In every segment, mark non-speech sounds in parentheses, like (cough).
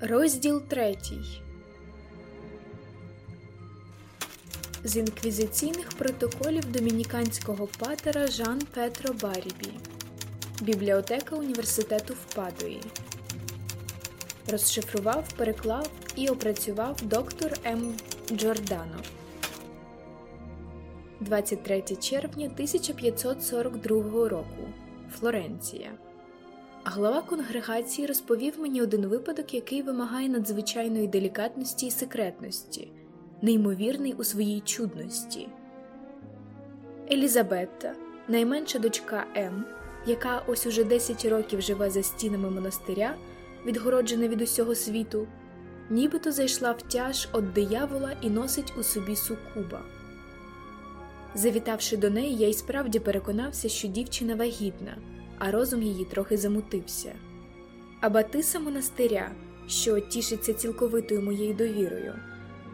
Розділ третій. З інквізиційних протоколів домініканського патера Жан Петро Барібі. Бібліотека університету в Падуї. Розшифрував, переклав і опрацював доктор М. Джордано. 23 червня 1542 року. Флоренція. Глава конгрегації розповів мені один випадок, який вимагає надзвичайної делікатності і секретності, неймовірний у своїй чудності. Елізабетта, найменша дочка М, яка ось уже 10 років живе за стінами монастиря, відгороджена від усього світу, нібито зайшла в тяж від диявола і носить у собі сукуба. Завітавши до неї, я й справді переконався, що дівчина вагітна а розум її трохи замутився. Абатиса монастиря, що тішиться цілковитою моєю довірою,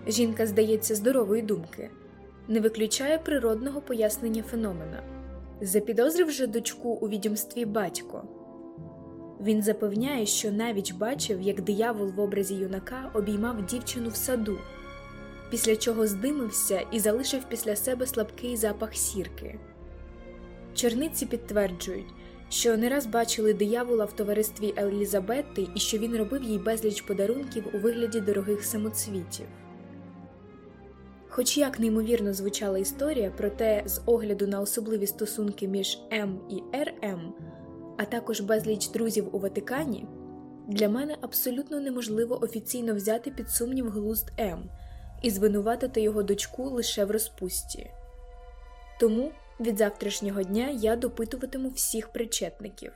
жінка, здається, здорової думки, не виключає природного пояснення феномена. Запідозрив же дочку у відьомстві батько. Він запевняє, що навіть бачив, як диявол в образі юнака обіймав дівчину в саду, після чого здимився і залишив після себе слабкий запах сірки. Черниці підтверджують, що не раз бачили диявола в товаристві Елізабетти і що він робив їй безліч подарунків у вигляді дорогих самоцвітів. Хоч як неймовірно звучала історія, проте з огляду на особливі стосунки між М і РМ, а також безліч друзів у Ватикані, для мене абсолютно неможливо офіційно взяти під сумнів глузд М і звинуватити його дочку лише в розпусті. Тому від завтрашнього дня я допитуватиму всіх причетників.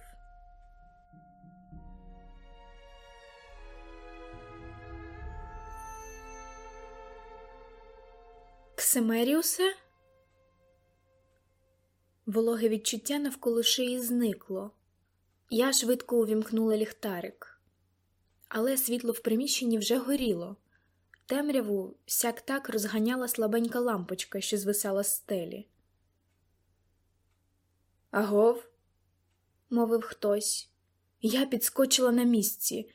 Ксемеріусе? Вологе відчуття навколо шиї зникло. Я швидко увімкнула ліхтарик, але світло в приміщенні вже горіло. Темряву сяк так розганяла слабенька лампочка, що звисала з стелі. Агов, мовив хтось. Я підскочила на місці.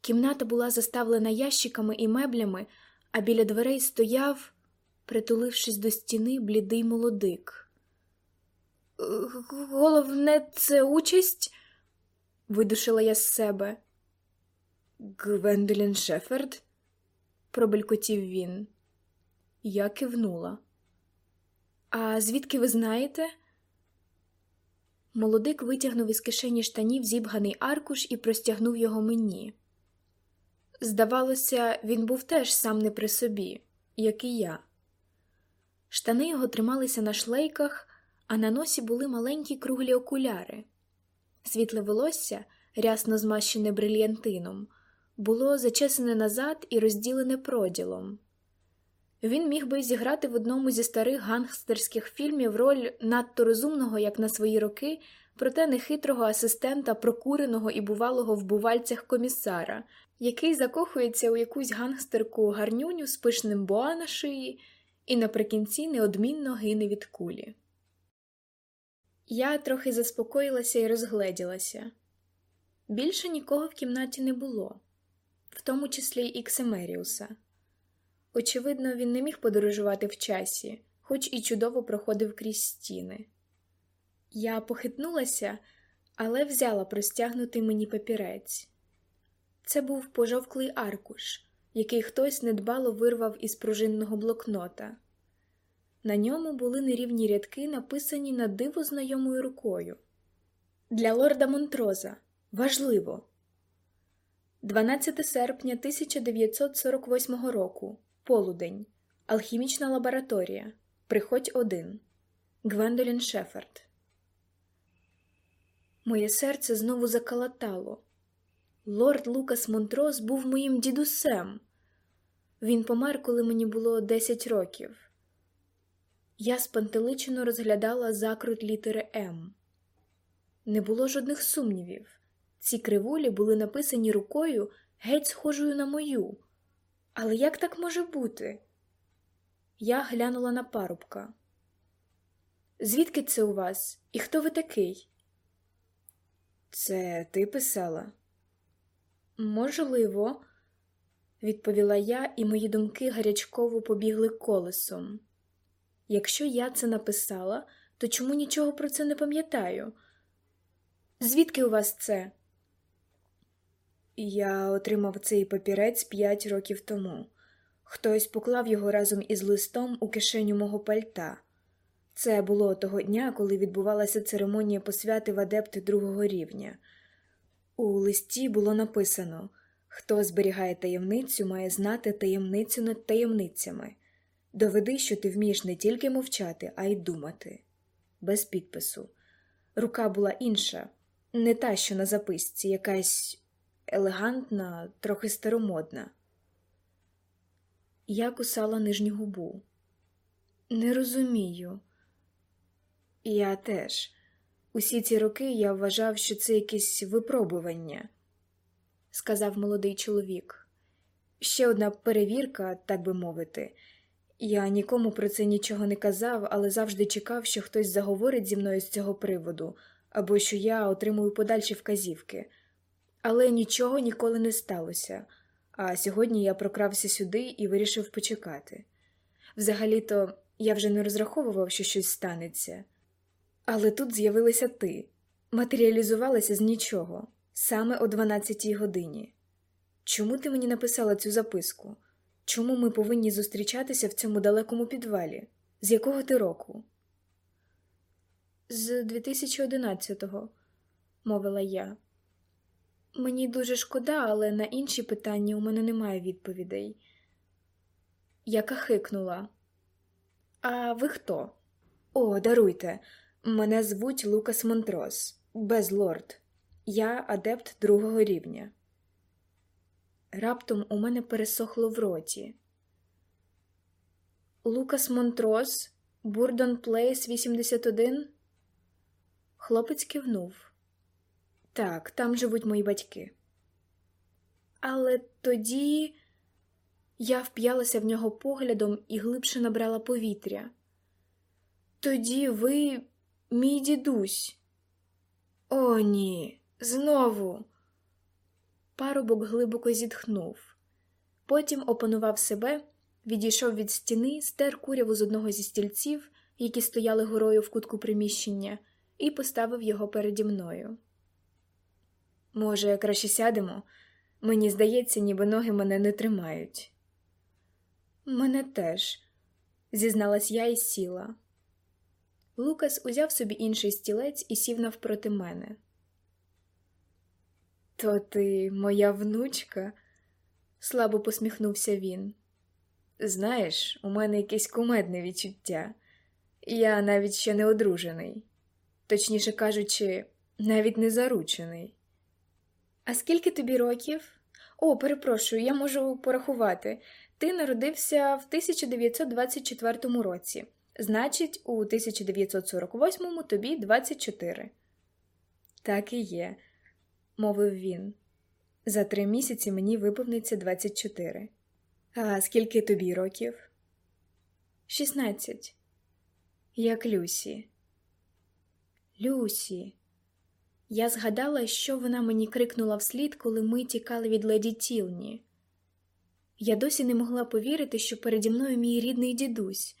Кімната була заставлена ящиками і меблями, а біля дверей стояв, притулившись до стіни, блідий молодик. Головне, це участь, видушила я з себе. Гвендолін Шеферд, пробелькотів він. Я кивнула. А звідки ви знаєте? Молодик витягнув із кишені штанів зібганий аркуш і простягнув його мені. Здавалося, він був теж сам не при собі, як і я. Штани його трималися на шлейках, а на носі були маленькі круглі окуляри. Світле волосся, рясно змащене брильянтином, було зачесане назад і розділене проділом. Він міг би зіграти в одному зі старих гангстерських фільмів роль надто розумного, як на свої роки, проте нехитрого асистента, прокуреного і бувалого в бувальцях комісара, який закохується у якусь гангстерку гарнюню з пишним боа на шиї і наприкінці неодмінно гине від кулі. Я трохи заспокоїлася і розгледілася. Більше нікого в кімнаті не було, в тому числі і Ксемеріуса. Очевидно, він не міг подорожувати в часі, хоч і чудово проходив крізь стіни. Я похитнулася, але взяла простягнутий мені папірець. Це був пожовклий аркуш, який хтось недбало вирвав із пружинного блокнота. На ньому були нерівні рядки, написані на диво знайомою рукою. Для лорда Монтроза важливо. 12 серпня 1948 року. Полудень. Алхімічна лабораторія. Приходь один. Гвендолін Шеферд. Моє серце знову закалатало. Лорд Лукас Монтрос був моїм дідусем. Він помер, коли мені було 10 років. Я спантеличено розглядала закрут літери М. Не було жодних сумнівів. Ці кривулі були написані рукою геть схожою на мою. Але як так може бути? Я глянула на парубка. Звідки це у вас? І хто ви такий? Це ти писала? Можливо, відповіла я, і мої думки гарячково побігли колесом. Якщо я це написала, то чому нічого про це не пам'ятаю? Звідки у вас це? Я отримав цей папірець п'ять років тому. Хтось поклав його разом із листом у кишеню мого пальта. Це було того дня, коли відбувалася церемонія посвяти в адепти другого рівня. У листі було написано Хто зберігає таємницю, має знати таємницю над таємницями. Доведи, що ти вмієш не тільки мовчати, а й думати. Без підпису. Рука була інша, не та, що на записці, якась елегантна, трохи старомодна. Я кусала нижню губу. Не розумію. Я теж. Усі ці роки я вважав, що це якесь випробування, сказав молодий чоловік. Ще одна перевірка, так би мовити. Я нікому про це нічого не казав, але завжди чекав, що хтось заговорить зі мною з цього приводу, або що я отримую подальші вказівки. Але нічого ніколи не сталося, а сьогодні я прокрався сюди і вирішив почекати. Взагалі-то я вже не розраховував, що щось станеться. Але тут з'явилася ти, матеріалізувалася з нічого, саме о 12-й годині. Чому ти мені написала цю записку? Чому ми повинні зустрічатися в цьому далекому підвалі? З якого ти року? З 2011-го, мовила я. Мені дуже шкода, але на інші питання у мене немає відповідей. Я кахикнула. А ви хто? О, даруйте. Мене звуть Лукас Монтрос, безлорд. Я адепт другого рівня. Раптом у мене пересохло в роті. Лукас Монтрос, Бурдон Плейс 81. Хлопець кивнув. Так, там живуть мої батьки. Але тоді я вп'ялася в нього поглядом і глибше набрала повітря. Тоді ви, мій дідусь. О, ні, знову. Парубок глибоко зітхнув. Потім опанував себе, відійшов від стіни, стер куряву з одного зі стільців, які стояли горою в кутку приміщення, і поставив його переді мною. Може, краще сядемо? Мені здається, ніби ноги мене не тримають. Мене теж, зізналась я і сіла. Лукас узяв собі інший стілець і сів навпроти мене. То ти моя внучка, слабо посміхнувся він. Знаєш, у мене якесь кумедне відчуття. Я навіть ще не одружений, точніше кажучи, навіть не заручений. А скільки тобі років? О, перепрошую, я можу порахувати. Ти народився в 1924 році, значить, у 1948 тобі 24. Так і є, мовив він. За три місяці мені виповниться 24. А скільки тобі років? 16. Як Люсі. Люсі. Я згадала, що вона мені крикнула вслід, коли ми тікали від леді Тілні. Я досі не могла повірити, що переді мною мій рідний дідусь.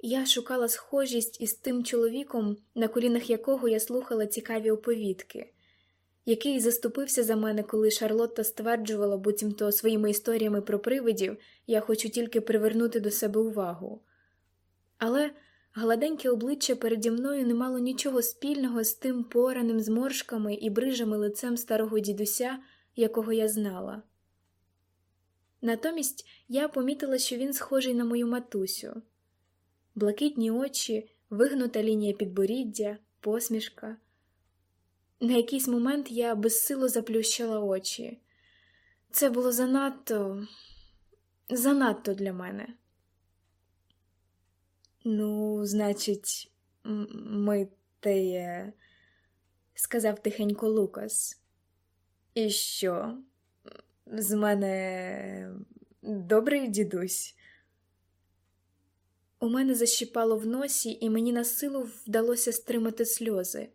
Я шукала схожість із тим чоловіком, на колінах якого я слухала цікаві оповідки, який заступився за мене, коли Шарлотта стверджувала, буцімто своїми історіями про привидів я хочу тільки привернути до себе увагу. Але Гладеньке обличчя переді мною не мало нічого спільного з тим пораним зморшками і брижами лицем старого дідуся, якого я знала. Натомість я помітила, що він схожий на мою матусю блакитні очі, вигнута лінія підборіддя, посмішка. На якийсь момент я безсило заплющила очі. Це було занадто, занадто для мене. Ну, значить, ми теє, сказав тихенько Лукас. І що? З мене добрий дідусь? У мене защіпало в носі, і мені на силу вдалося стримати сльози,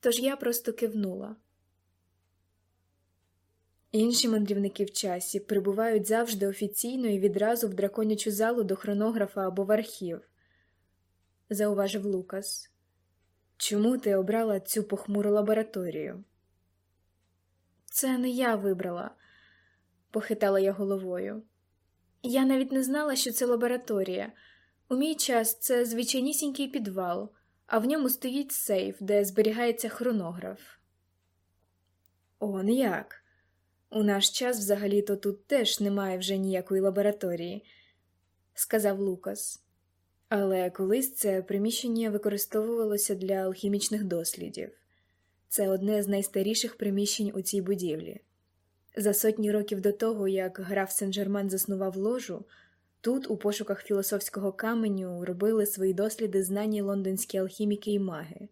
тож я просто кивнула. Інші мандрівники в часі прибувають завжди офіційно і відразу в драконячу залу до хронографа або в архів, зауважив Лукас. Чому ти обрала цю похмуру лабораторію? Це не я вибрала, похитала я головою. Я навіть не знала, що це лабораторія. У мій час це звичайнісінький підвал, а в ньому стоїть сейф, де зберігається хронограф. Он як? У наш час взагалі-то тут теж немає вже ніякої лабораторії, сказав Лукас. Але колись це приміщення використовувалося для алхімічних дослідів. Це одне з найстаріших приміщень у цій будівлі. За сотні років до того, як граф Сен-Жермен заснував ложу, тут, у пошуках філософського каменю, робили свої досліди знані лондонські алхіміки і маги.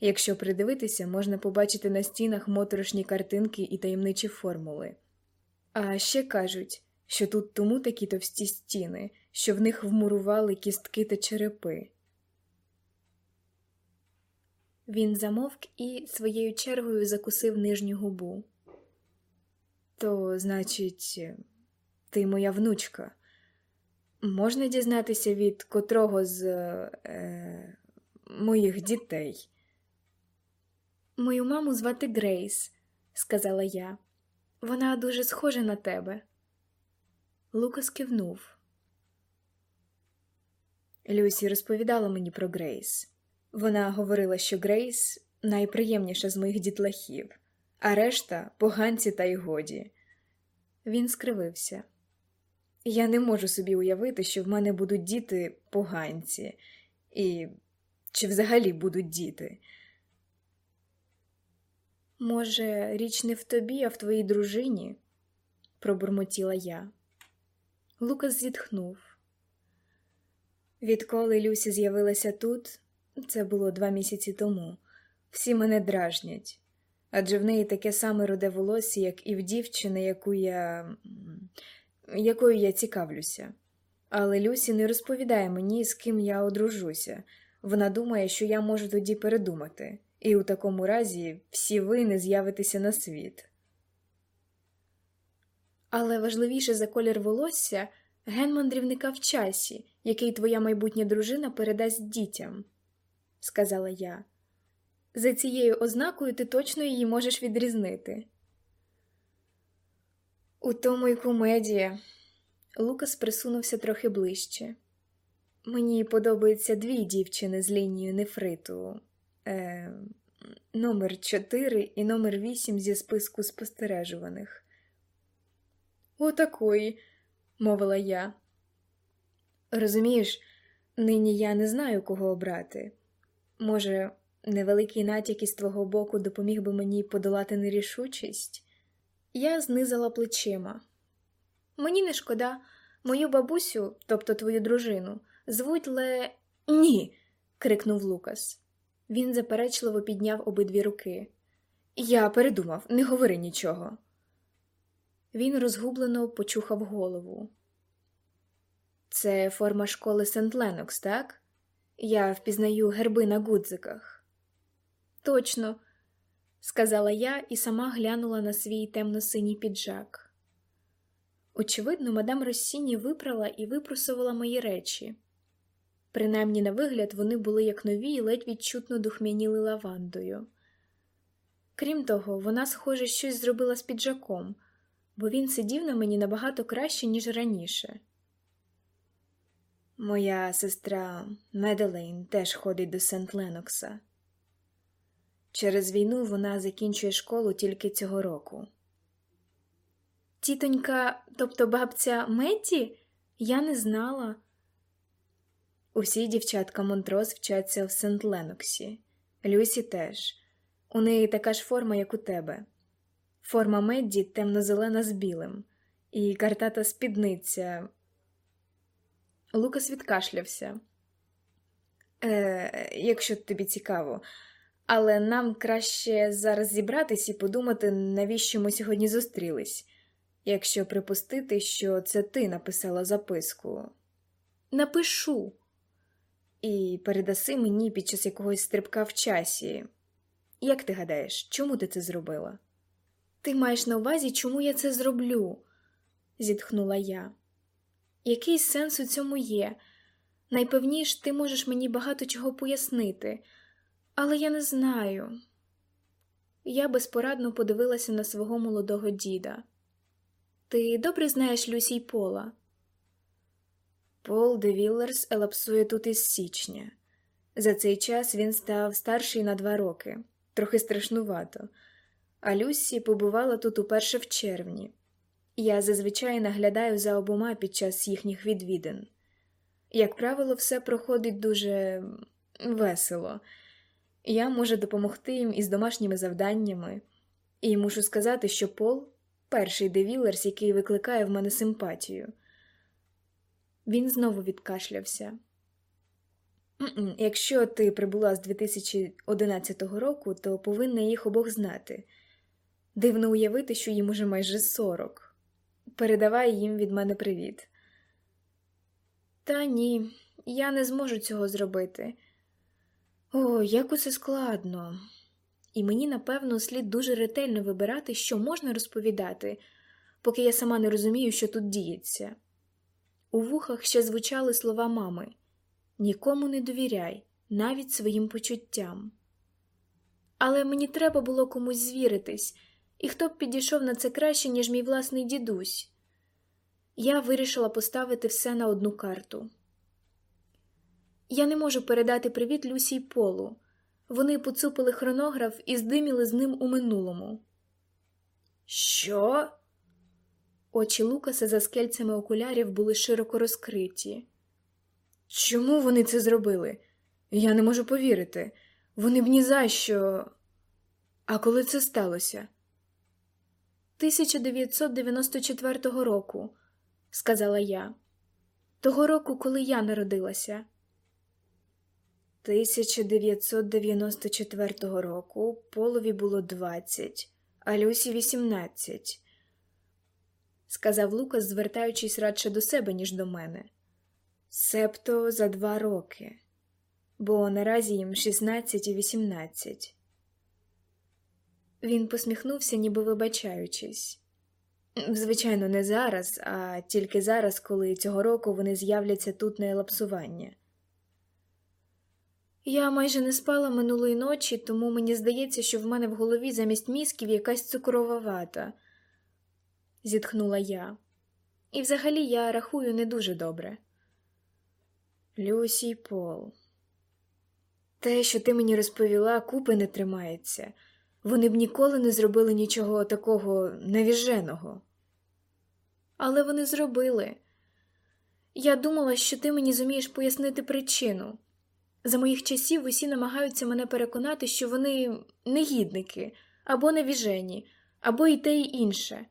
Якщо придивитися, можна побачити на стінах моторошні картинки і таємничі формули. А ще кажуть, що тут тому такі товсті стіни, що в них вмурували кістки та черепи. Він замовк і своєю чергою закусив нижню губу. То, значить, ти моя внучка. Можна дізнатися від котрого з е, моїх дітей? Мою маму звати Грейс, сказала я. Вона дуже схожа на тебе. Лукас кивнув. Люсі розповідала мені про Грейс. Вона говорила, що Грейс найприємніша з моїх дітлахів, а решта поганці та й годі. Він скривився. Я не можу собі уявити, що в мене будуть діти поганці, і чи взагалі будуть діти. Може, річ не в тобі, а в твоїй дружині, пробурмотіла я. Лукас зітхнув. Відколи Люсі з'явилася тут, це було два місяці тому, всі мене дражнять, адже в неї таке саме руде волосся, як і в дівчини, яку я... якою я цікавлюся. Але Люсі не розповідає мені, з ким я одружуся. Вона думає, що я можу тоді передумати і у такому разі всі ви не з'явитеся на світ. Але важливіше за колір волосся ген мандрівника в часі, який твоя майбутня дружина передасть дітям, сказала я. За цією ознакою ти точно її можеш відрізнити. У тому й кумедія. Лукас присунувся трохи ближче. Мені подобаються дві дівчини з лінією нефриту е, номер 4 і номер 8 зі списку спостережуваних. Отакої, мовила я. Розумієш, нині я не знаю, кого обрати. Може, невеликий натяк із твого боку допоміг би мені подолати нерішучість? Я знизила плечима. Мені не шкода, мою бабусю, тобто твою дружину, звуть Ле. Ні. крикнув Лукас. Він заперечливо підняв обидві руки. Я передумав, не говори нічого. Він розгублено почухав голову. Це форма школи Сент Ленокс, так? Я впізнаю герби на гудзиках. Точно, сказала я і сама глянула на свій темно-синій піджак. Очевидно, мадам Россіні випрала і випросувала мої речі. Принаймні, на вигляд, вони були як нові і ледь відчутно духмяніли лавандою. Крім того, вона, схоже, щось зробила з піджаком, бо він сидів на мені набагато краще, ніж раніше. Моя сестра Меделейн теж ходить до Сент Ленокса. Через війну вона закінчує школу тільки цього року. Тітонька, тобто бабця Метті, я не знала. Усі дівчатка Монтрос вчаться в Сент Леноксі, Люсі теж. У неї така ж форма, як у тебе. Форма Медді темно-зелена з білим, і картата спідниця. Лукас відкашлявся. Е, Якщо тобі цікаво, але нам краще зараз зібратись і подумати, навіщо ми сьогодні зустрілись, якщо припустити, що це ти написала записку. Напишу і передаси мені під час якогось стрибка в часі. Як ти гадаєш, чому ти це зробила? Ти маєш на увазі, чому я це зроблю? зітхнула я. Який сенс у цьому є? Найпевніш, ти можеш мені багато чого пояснити, але я не знаю. Я безпорадно подивилася на свого молодого діда. Ти добре знаєш Люсі й Пола? Пол де Віллерс елапсує тут із січня. За цей час він став старший на два роки, трохи страшнувато, а Люсі побувала тут уперше в червні. Я зазвичай наглядаю за обома під час їхніх відвідин. Як правило, все проходить дуже весело. Я можу допомогти їм із домашніми завданнями, і мушу сказати, що Пол перший девілерс, який викликає в мене симпатію. Він знову відкашлявся. Якщо ти прибула з 2011 року, то повинна їх обох знати. Дивно уявити, що їм уже майже сорок. Передавай їм від мене привіт. Та ні, я не зможу цього зробити. О, як усе складно. І мені, напевно, слід дуже ретельно вибирати, що можна розповідати, поки я сама не розумію, що тут діється. У вухах ще звучали слова мами нікому не довіряй, навіть своїм почуттям. Але мені треба було комусь звіритись, і хто б підійшов на це краще, ніж мій власний дідусь. Я вирішила поставити все на одну карту. Я не можу передати привіт Люсі й Полу. Вони поцупили хронограф і здиміли з ним у минулому. Що? Очі Лукаса за скельцями окулярів були широко розкриті. Чому вони це зробили? Я не можу повірити. Вони б ні за що. А коли це сталося? 1994 року, сказала я. Того року, коли я народилася. 1994 року Полові було 20, а Люсі 18, сказав Лукас, звертаючись радше до себе, ніж до мене. Себто за два роки, бо наразі їм 16 і 18. Він посміхнувся, ніби вибачаючись. Звичайно, не зараз, а тільки зараз, коли цього року вони з'являться тут на елапсування. Я майже не спала минулої ночі, тому мені здається, що в мене в голові замість мізків якась цукрова вата, зітхнула я. І взагалі я рахую не дуже добре. Люсі Пол, те, що ти мені розповіла, купи не тримається. Вони б ніколи не зробили нічого такого невіженого. Але вони зробили. Я думала, що ти мені зумієш пояснити причину. За моїх часів усі намагаються мене переконати, що вони негідники, або невіжені, або і те, і інше,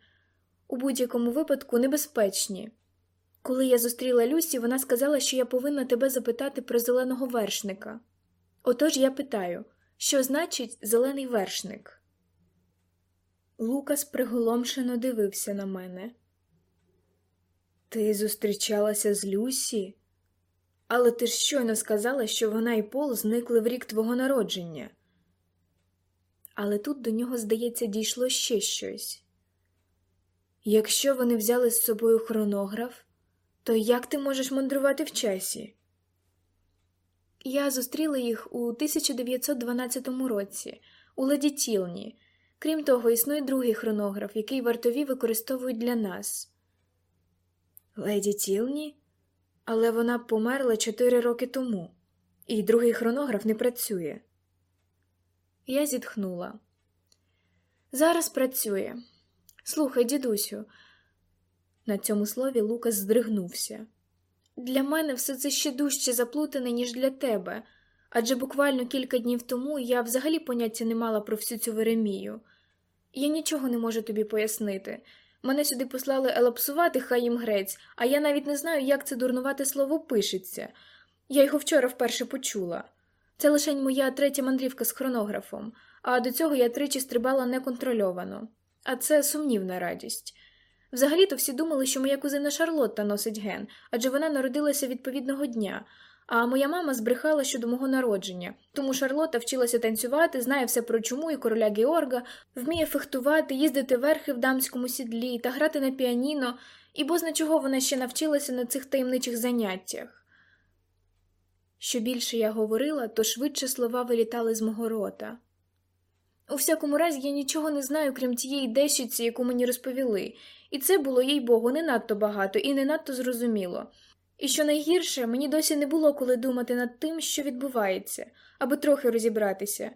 у будь-якому випадку небезпечні. Коли я зустріла Люсі, вона сказала, що я повинна тебе запитати про зеленого вершника. Отож я питаю, що значить зелений вершник? Лукас приголомшено дивився на мене. Ти зустрічалася з Люсі? Але ти ж щойно сказала, що вона і Пол зникли в рік твого народження. Але тут до нього, здається, дійшло ще щось. Якщо вони взяли з собою хронограф, то як ти можеш мандрувати в часі? Я зустріла їх у 1912 році у леді Тілні. Крім того, існує другий хронограф, який вартові використовують для нас. Леді Тілні? Але вона померла чотири роки тому, і другий хронограф не працює. Я зітхнула. Зараз працює. Слухай, дідусю. На цьому слові Лукас здригнувся. Для мене все це ще дужче заплутане, ніж для тебе, адже буквально кілька днів тому я взагалі поняття не мала про всю цю Веремію. Я нічого не можу тобі пояснити. Мене сюди послали елапсувати, хай їм грець, а я навіть не знаю, як це дурнувате слово пишеться. Я його вчора вперше почула. Це лише моя третя мандрівка з хронографом, а до цього я тричі стрибала неконтрольовано, а це сумнівна радість. Взагалі-то всі думали, що моя кузина Шарлотта носить ген, адже вона народилася відповідного дня, А моя мама збрехала щодо мого народження, тому Шарлота вчилася танцювати, знає все про чуму і короля Георга, вміє фехтувати, їздити верхи в дамському сідлі та грати на піаніно, і бозна чого вона ще навчилася на цих таємничих заняттях. Що більше я говорила, то швидше слова вилітали з мого рота. У всякому разі, я нічого не знаю, крім тієї дещиці, яку мені розповіли, і це було, їй богу, не надто багато і не надто зрозуміло. І що найгірше, мені досі не було коли думати над тим, що відбувається, аби трохи розібратися.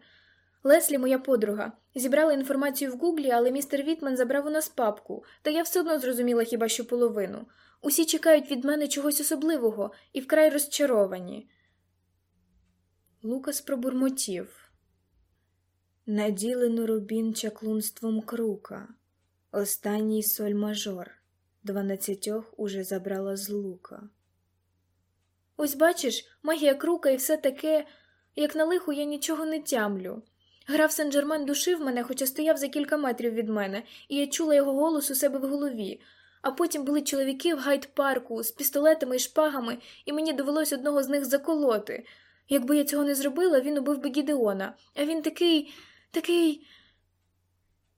Леслі, моя подруга, зібрала інформацію в гуглі, але містер Вітман забрав у нас папку, та я все одно зрозуміла хіба що половину. Усі чекають від мене чогось особливого і вкрай розчаровані. Лукас пробурмотів. Наділено рубін чаклунством крука. Останній соль мажор. Дванадцятьох уже забрала з лука. Ось бачиш, магія крука і все таке, як на лиху я нічого не тямлю. Граф Сен-Джермен душив мене, хоча стояв за кілька метрів від мене, і я чула його голос у себе в голові. А потім були чоловіки в гайд-парку з пістолетами і шпагами, і мені довелось одного з них заколоти. Якби я цього не зробила, він убив би Гідеона. А він такий, такий.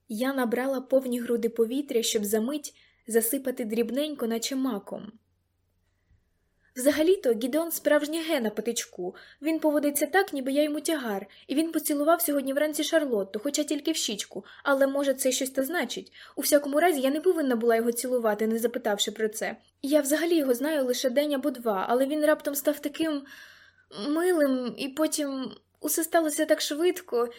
Я набрала повні груди повітря, щоб за мить засипати дрібненько, наче маком. Взагалі-то Гідеон справжня гена патичку. Він поводиться так, ніби я йому тягар, і він поцілував сьогодні вранці Шарлотту, хоча тільки в щічку, але, може, це щось та значить. У всякому разі, я не повинна була його цілувати, не запитавши про це. Я взагалі його знаю лише день або два, але він раптом став таким милим, і потім усе сталося так швидко.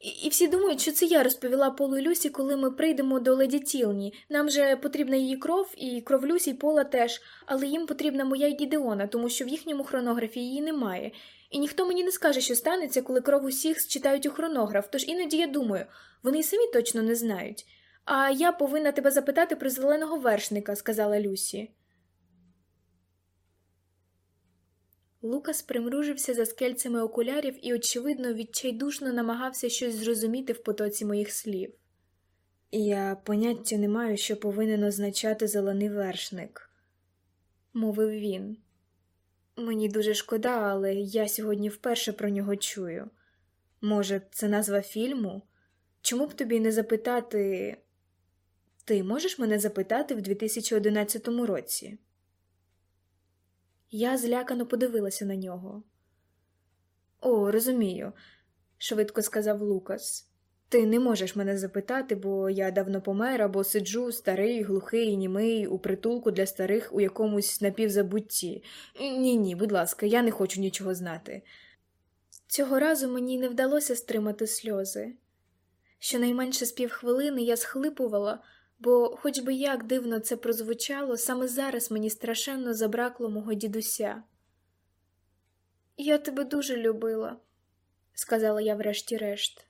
І, і всі думають, що це я розповіла Полу і Люсі, коли ми прийдемо до леді Тілні. Нам же потрібна її кров, і кров Люсі і Пола теж, але їм потрібна моя й Гідеона, тому що в їхньому хронографі її немає. І ніхто мені не скаже, що станеться, коли кров усіх считають у хронограф, тож іноді я думаю, вони й самі точно не знають. А я повинна тебе запитати про зеленого вершника, сказала Люсі. Лукас примружився за скельцями окулярів і, очевидно, відчайдушно намагався щось зрозуміти в потоці моїх слів. Я поняття не маю, що повинен означати зелений вершник, мовив він. Мені дуже шкода, але я сьогодні вперше про нього чую. Може, це назва фільму? Чому б тобі не запитати? Ти можеш мене запитати в 2011 році? Я злякано подивилася на нього. О, розумію, швидко сказав Лукас. Ти не можеш мене запитати, бо я давно помер або сиджу старий, глухий, німий, у притулку для старих у якомусь напівзабутті. Ні, ні, будь ласка, я не хочу нічого знати. Цього разу мені не вдалося стримати сльози. Щонайменше з півхвилини я схлипувала бо, хоч би як дивно це прозвучало, саме зараз мені страшенно забракло мого дідуся. Я тебе дуже любила, сказала я врешті-решт.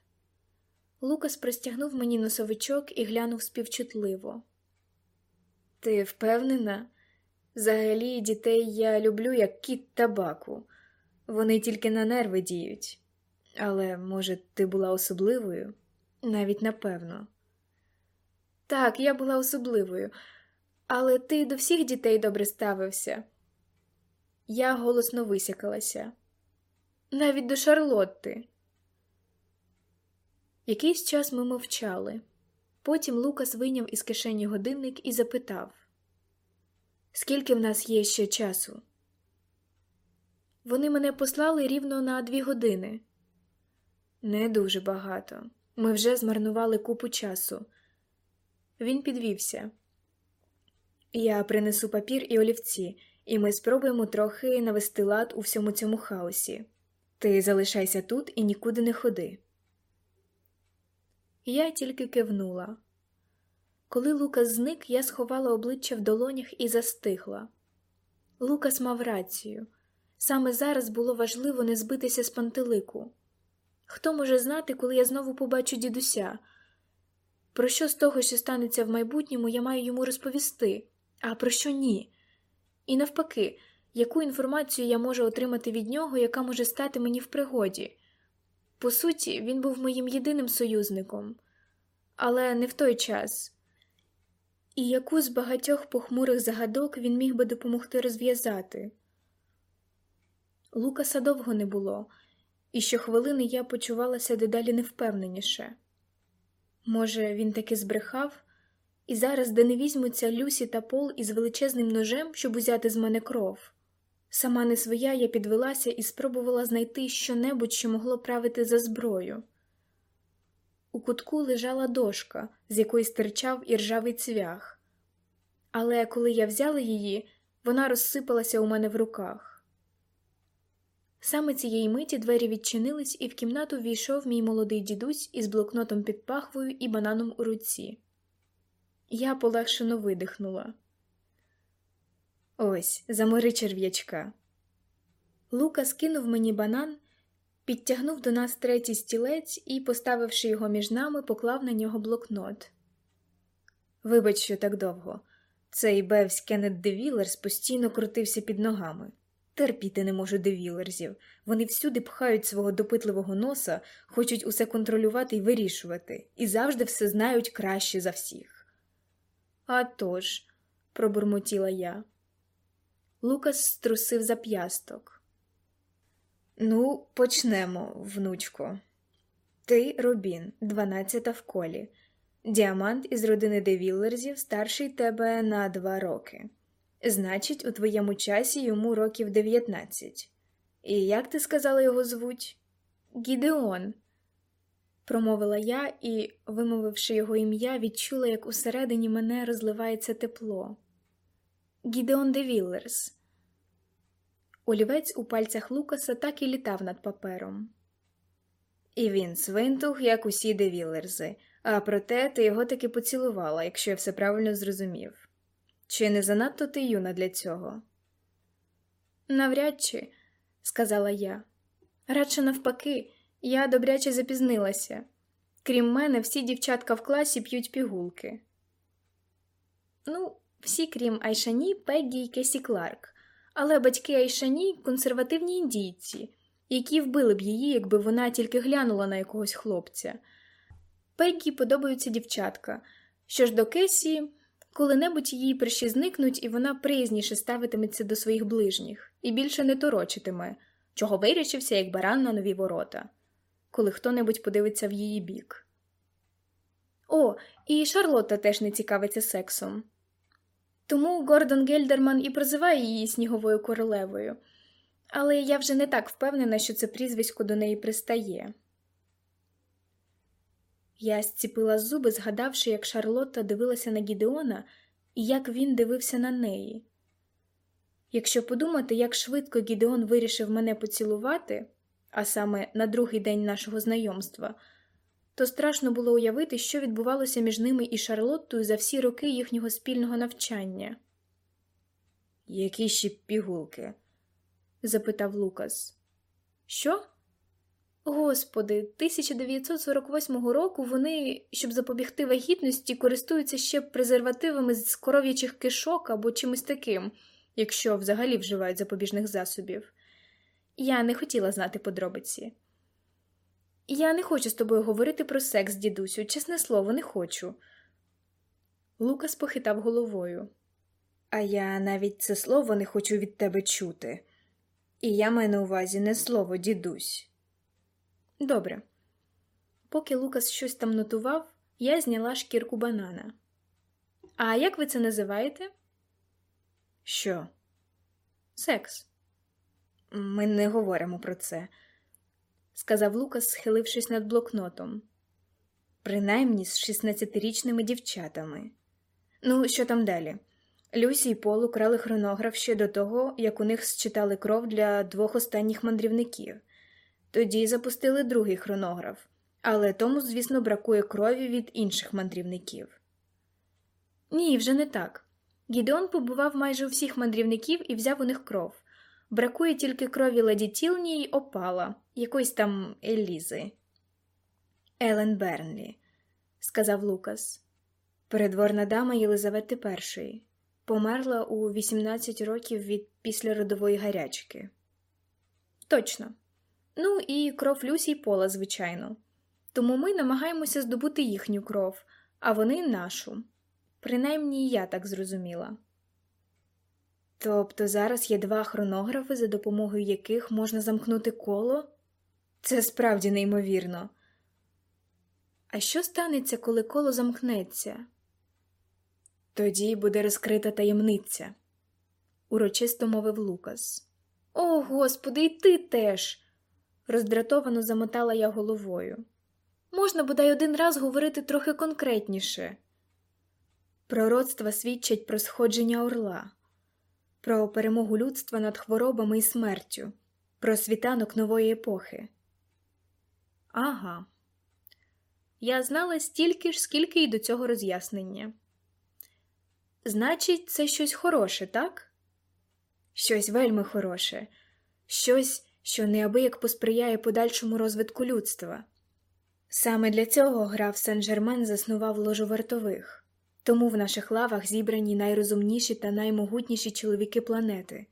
Лукас простягнув мені носовичок і глянув співчутливо. Ти впевнена? Взагалі, дітей я люблю, як кіт табаку. Вони тільки на нерви діють. Але, може, ти була особливою? Навіть напевно. Так, я була особливою, але ти до всіх дітей добре ставився. Я голосно висякалася. Навіть до Шарлотти. Якийсь час ми мовчали. Потім Лукас вийняв із кишені годинник і запитав Скільки в нас є ще часу? Вони мене послали рівно на дві години. Не дуже багато. Ми вже змарнували купу часу. Він підвівся. Я принесу папір і олівці, і ми спробуємо трохи навести лад у всьому цьому хаосі. Ти залишайся тут і нікуди не ходи. Я тільки кивнула. Коли Лукас зник, я сховала обличчя в долонях і застигла. Лукас мав рацію. Саме зараз було важливо не збитися з пантелику. Хто може знати, коли я знову побачу дідуся? Про що з того, що станеться в майбутньому, я маю йому розповісти, а про що ні? І навпаки, яку інформацію я можу отримати від нього, яка може стати мені в пригоді? По суті, він був моїм єдиним союзником, але не в той час. І яку з багатьох похмурих загадок він міг би допомогти розв'язати? Лукаса довго не було, і щохвилини я почувалася дедалі невпевненіше. Може, він таки збрехав, і зараз, де не візьмуться Люсі та Пол із величезним ножем, щоб узяти з мене кров. Сама не своя я підвелася і спробувала знайти щонебудь, що могло правити за зброю. У кутку лежала дошка, з якої стирчав іржавий цвях, але коли я взяла її, вона розсипалася у мене в руках. Саме цієї миті двері відчинились, і в кімнату війшов мій молодий дідусь із блокнотом під пахвою і бананом у руці. Я полегшено видихнула. Ось, замори черв'ячка. Лука скинув мені банан, підтягнув до нас третій стілець і, поставивши його між нами, поклав на нього блокнот. Вибач, що так довго. Цей Бевсь Кеннет Девілерс постійно крутився під ногами. Терпіти не можу девілерзів. Вони всюди пхають свого допитливого носа, хочуть усе контролювати і вирішувати, і завжди все знають краще за всіх. «А тож», – пробурмотіла я. Лукас струсив зап'ясток. Ну, почнемо, внучко. Ти, Робін, дванадцята в колі. Діамант із родини Девіллерзів старший тебе на два роки. Значить, у твоєму часі йому років дев'ятнадцять. І як ти сказала його звуть? Гідеон, промовила я і, вимовивши його ім'я, відчула, як усередині мене розливається тепло. Гідеон Девіллерс. Олівець у пальцях Лукаса так і літав над папером. І він свинтух, як усі девілерзи, а проте ти його таки поцілувала, якщо я все правильно зрозумів. Чи не занадто ти юна для цього? Навряд чи, сказала я. Радше навпаки, я добряче запізнилася. Крім мене, всі дівчатка в класі п'ють пігулки. Ну, всі, крім Айшані, Пеггі і Кесі Кларк, але батьки Айшані консервативні індійці, які вбили б її, якби вона тільки глянула на якогось хлопця. Пеггі подобаються дівчатка. Що ж до Кесі, коли-небудь її прищі зникнуть, і вона приязніше ставитиметься до своїх ближніх і більше не торочитиме, чого вирішився, як баран на нові ворота, коли хто-небудь подивиться в її бік. О, і Шарлотта теж не цікавиться сексом. Тому Гордон Гельдерман і прозиває її сніговою королевою, але я вже не так впевнена, що це прізвисько до неї пристає. Я зціпила зуби, згадавши, як Шарлотта дивилася на Гідеона і як він дивився на неї. Якщо подумати, як швидко Гідеон вирішив мене поцілувати, а саме на другий день нашого знайомства, то страшно було уявити, що відбувалося між ними і Шарлоттою за всі роки їхнього спільного навчання. Які ще пігулки? запитав Лукас. Що? Господи, 1948 року вони, щоб запобігти вагітності, користуються ще презервативами з коров'ячих кишок або чимось таким, якщо взагалі вживають запобіжних засобів. Я не хотіла знати подробиці. Я не хочу з тобою говорити про секс, дідусю, чесне слово, не хочу. Лукас похитав головою. А я навіть це слово не хочу від тебе чути. І я маю на увазі не слово, дідусь. Добре. Поки Лукас щось там нотував, я зняла шкірку банана. А як ви це називаєте? Що? Секс. Ми не говоримо про це, сказав Лукас, схилившись над блокнотом. Принаймні з 16-річними дівчатами. Ну, що там далі? Люсі і Пол украли хронограф ще до того, як у них считали кров для двох останніх мандрівників. Тоді запустили другий хронограф, але тому, звісно, бракує крові від інших мандрівників. Ні, вже не так. Гідеон побував майже у всіх мандрівників і взяв у них кров. Бракує тільки крові леді Тілні й опала, якоїсь там Елізи. Елен Бернлі, сказав Лукас. Передворна дама Єлизавети І. Померла у 18 років від післяродової гарячки. Точно. Ну і кров Люсі й Пола, звичайно. Тому ми намагаємося здобути їхню кров, а вони нашу. Принаймні я так зрозуміла. Тобто зараз є два хронографи, за допомогою яких можна замкнути коло? Це справді неймовірно. А що станеться, коли коло замкнеться? Тоді буде розкрита таємниця, урочисто мовив Лукас. О, господи, і ти теж. Роздратовано замотала я головою. Можна бодай один раз говорити трохи конкретніше. Пророцтва свідчать про сходження орла, про перемогу людства над хворобами і смертю, про світанок нової епохи. Ага. Я знала стільки ж, скільки й до цього роз'яснення. Значить, це щось хороше, так? Щось вельми хороше, щось, що неабияк посприяє подальшому розвитку людства. Саме для цього граф Сен-Жермен заснував ложу вартових, тому в наших лавах зібрані найрозумніші та наймогутніші чоловіки планети.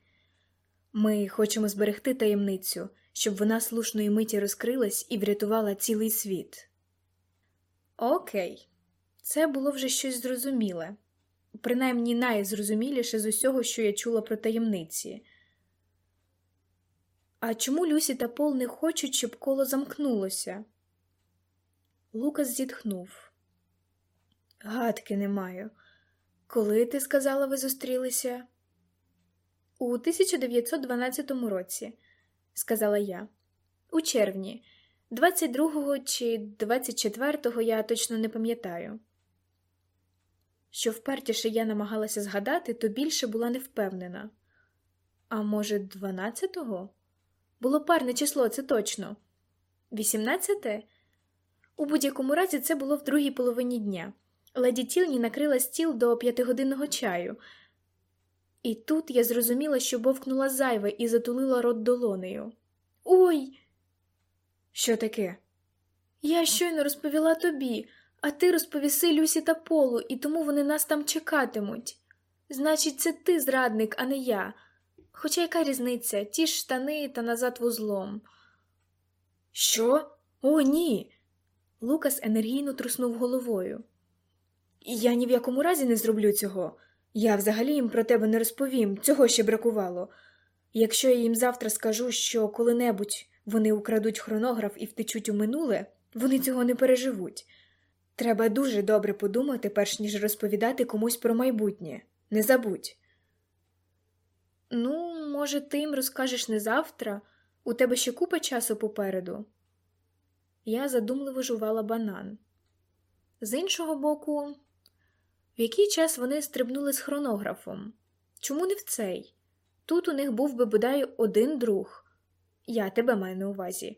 Ми хочемо зберегти таємницю, щоб вона слушної миті розкрилась і врятувала цілий світ. Окей, це було вже щось зрозуміле, принаймні найзрозуміліше з усього, що я чула про таємниці. А чому Люсі та Пол не хочуть, щоб коло замкнулося? Лукас зітхнув. Гадки не маю. Коли ти сказала, ви зустрілися? У 1912 році, сказала я, у червні, 22-го чи 24-го я точно не пам'ятаю. Що впертіше я намагалася згадати, то більше була не впевнена. А може, 12-го? Було парне число, це точно. 18-те? У будь-якому разі це було в другій половині дня. Леді Тілні накрила стіл до п'ятигодинного чаю. І тут я зрозуміла, що бовкнула зайве і затулила рот долонею. Ой! Що таке? Я щойно розповіла тобі, а ти розповіси Люсі та Полу, і тому вони нас там чекатимуть. Значить, це ти зрадник, а не я. Хоча яка різниця, ті ж штани та назад вузлом. Що? О, ні. Лукас енергійно труснув головою. Я ні в якому разі не зроблю цього. Я взагалі їм про тебе не розповім, цього ще бракувало. Якщо я їм завтра скажу, що коли-небудь вони украдуть хронограф і втечуть у минуле, вони цього не переживуть. Треба дуже добре подумати, перш ніж розповідати комусь про майбутнє. Не забудь. Ну, може, ти їм розкажеш не завтра, у тебе ще купа часу попереду. Я задумливо жувала банан. З іншого боку, в який час вони стрибнули з хронографом? Чому не в цей? Тут у них був би бодай один друг. Я тебе маю на увазі.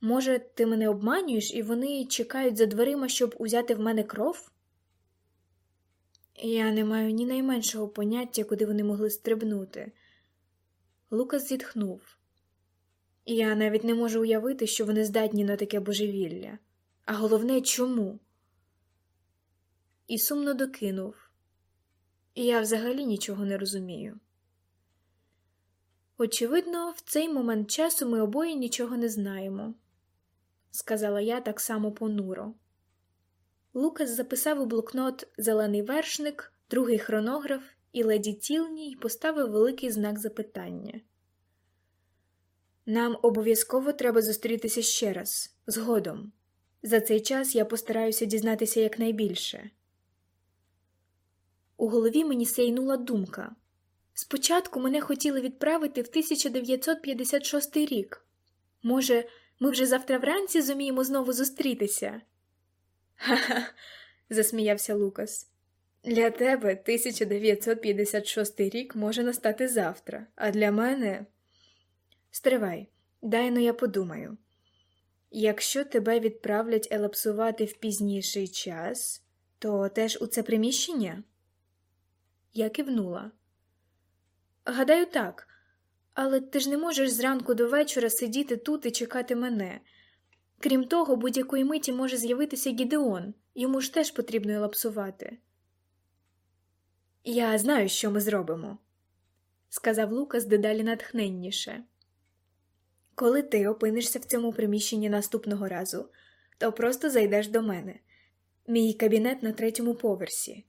Може, ти мене обманюєш, і вони чекають за дверима, щоб узяти в мене кров? Я не маю ні найменшого поняття, куди вони могли стрибнути. Лукас зітхнув. Я навіть не можу уявити, що вони здатні на таке божевілля. А головне, чому? І сумно докинув. Я взагалі нічого не розумію. Очевидно, в цей момент часу ми обоє нічого не знаємо, сказала я так само понуро. Лукас записав у блокнот зелений вершник, другий хронограф і леді Тілні й поставив великий знак запитання. Нам обов'язково треба зустрітися ще раз, згодом. За цей час я постараюся дізнатися якнайбільше. У голові мені сяйнула думка. Спочатку мене хотіли відправити в 1956 рік. Може, ми вже завтра вранці зуміємо знову зустрітися? Ха-ха, (laughs) засміявся Лукас. Для тебе 1956 рік може настати завтра, а для мене. Стривай, дай но я подумаю. Якщо тебе відправлять елапсувати в пізніший час, то теж у це приміщення? Я кивнула. Гадаю, так, але ти ж не можеш зранку до вечора сидіти тут і чекати мене. Крім того, будь-якої миті може з'явитися Гідеон, йому ж теж потрібно елапсувати. Я знаю, що ми зробимо, сказав Лукас дедалі натхненніше. Коли ти опинишся в цьому приміщенні наступного разу, то просто зайдеш до мене. Мій кабінет на третьому поверсі.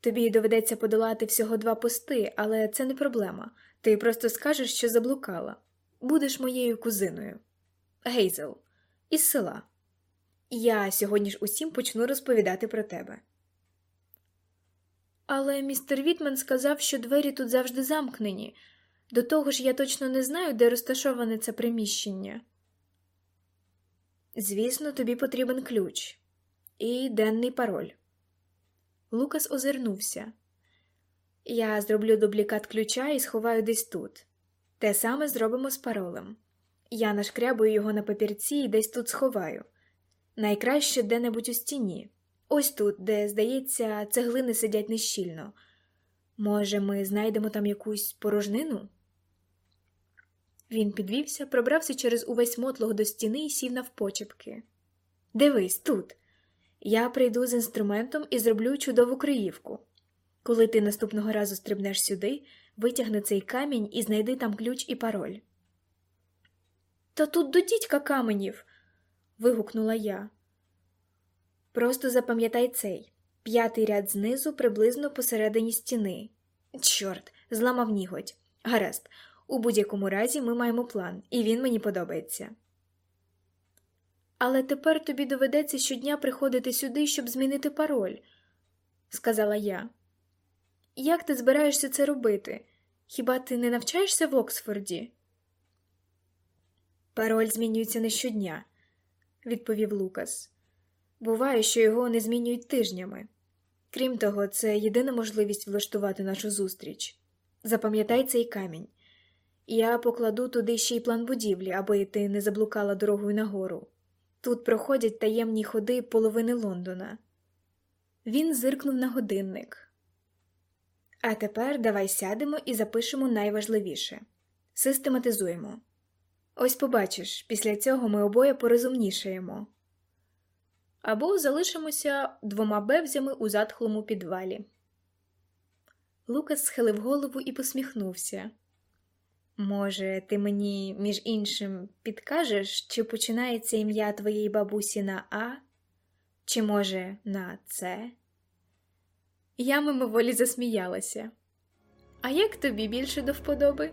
Тобі доведеться подолати всього два пости, але це не проблема. Ти просто скажеш, що заблукала. Будеш моєю кузиною. Гейзел, із села. Я сьогодні ж усім почну розповідати про тебе. Але містер Вітмен сказав, що двері тут завжди замкнені. До того ж, я точно не знаю, де розташоване це приміщення. Звісно, тобі потрібен ключ і денний пароль. Лукас озирнувся. Я зроблю дублікат ключа і сховаю десь тут. Те саме зробимо з паролем. Я нашкрябую його на папірці і десь тут сховаю. Найкраще де-небудь у стіні. Ось тут, де, здається, цеглини сидять нещільно. Може, ми знайдемо там якусь порожнину? Він підвівся, пробрався через увесь мотлог до стіни і сів навпочепки. Дивись тут. Я прийду з інструментом і зроблю чудову криївку. Коли ти наступного разу стрибнеш сюди, витягни цей камінь і знайди там ключ і пароль. Та тут до дідька каменів. вигукнула я. Просто запам'ятай цей п'ятий ряд знизу приблизно посередині стіни. Чорт, зламав ніготь. Гаразд, у будь-якому разі ми маємо план, і він мені подобається. Але тепер тобі доведеться щодня приходити сюди, щоб змінити пароль, сказала я. Як ти збираєшся це робити? Хіба ти не навчаєшся в Оксфорді? Пароль змінюється не щодня, відповів Лукас. Буває, що його не змінюють тижнями. Крім того, це єдина можливість влаштувати нашу зустріч. Запам'ятай цей камінь. Я покладу туди ще й план будівлі, аби ти не заблукала дорогою нагору. Тут проходять таємні ходи половини Лондона. Він зиркнув на годинник. А тепер давай сядемо і запишемо найважливіше систематизуємо. Ось побачиш, після цього ми обоє порозумнішаємо. Або залишимося двома бевзями у затхлому підвалі. Лукас схилив голову і посміхнувся. Може, ти мені, між іншим, підкажеш, чи починається ім'я твоєї бабусі на А, чи, може, на С? Я мимоволі засміялася. А як тобі більше до вподоби?